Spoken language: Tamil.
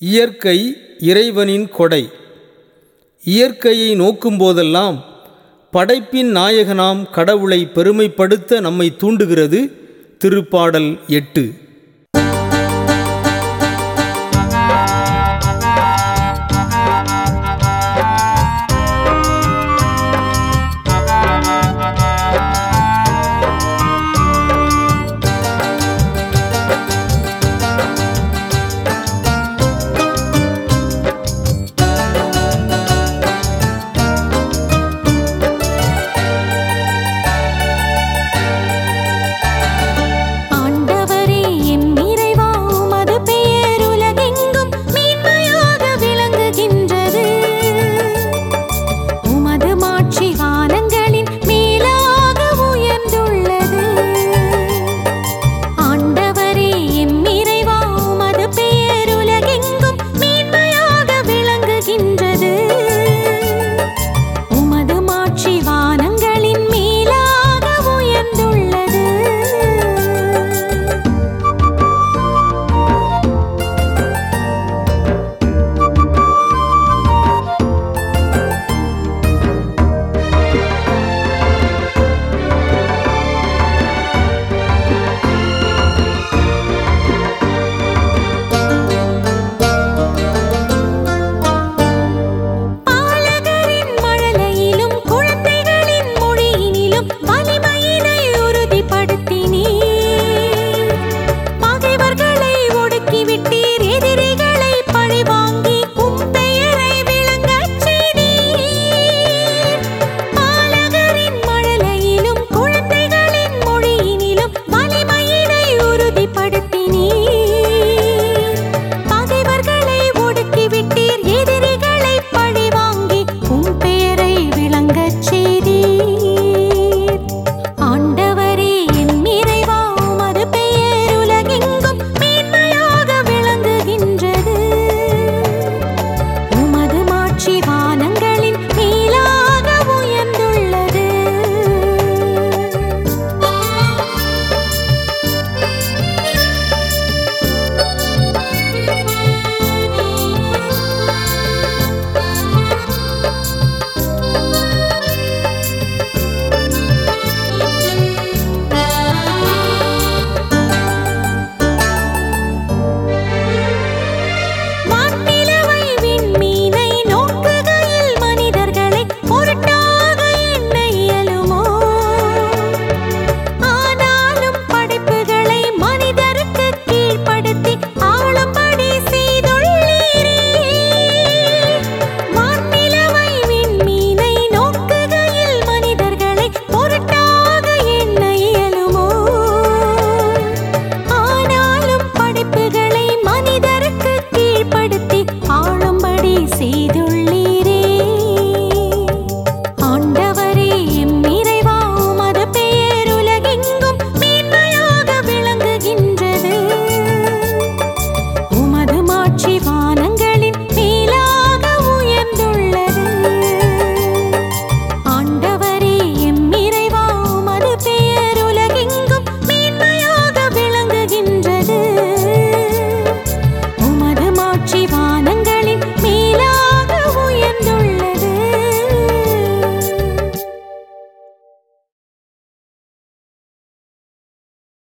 இயற்கை இறைவனின் கொடை. இயற்கையை நோக்கும்போதெல்லாம் படைப்பின் நாயகனாம் கடவுளை பெருமைப்படுத்த நம்மை தூண்டுகிறது திருப்பாடல் எட்டு.